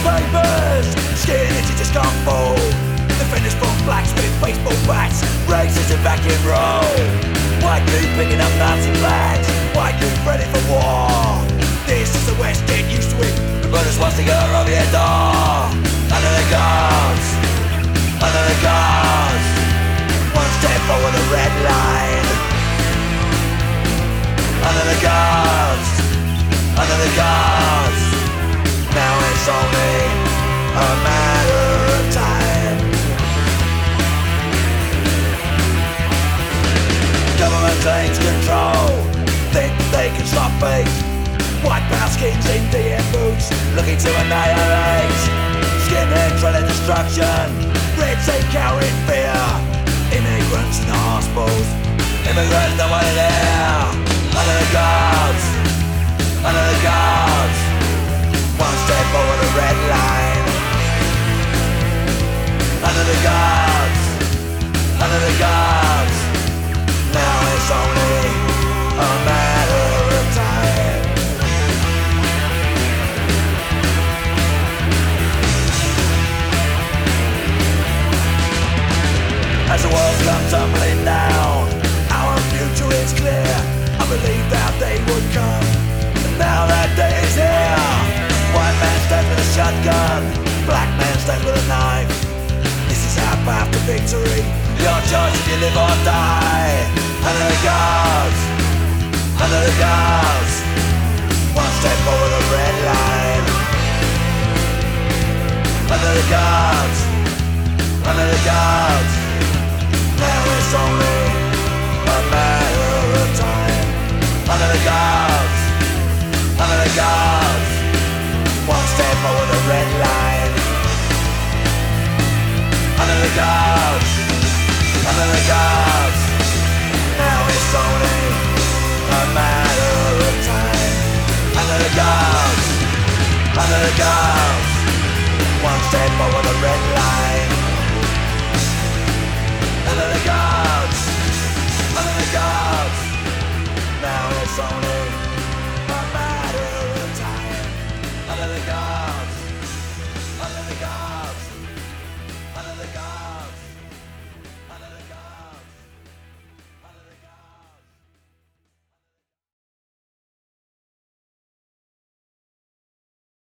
papers. Skin itchy just gone full. Defenders from blacks with baseball bats. Racism back in row. White dude picking up Nazi flags. White dude ready for war. This is the West, get used to it. Put a swastika over your door. Under the guards. Under the guards. One step forward the red line. Under the guards. Under the guards. Takes control. Think they can stop fate. White power skins in boots, looking to annihilate. Skinhead dreading destruction. Reds they cower in fear. Immigrants in the hospitals. Immigrants nobody there. The world comes tumbling down, our future is clear. I believe that they would come, and now that day is here. White man stands with a shotgun, black man stands with a knife. This is our path to victory. Your choice if you live or die. Under the guards, under the guards. Under the. Now it's only a matter of time. Under the under the. One step over the red line. Under the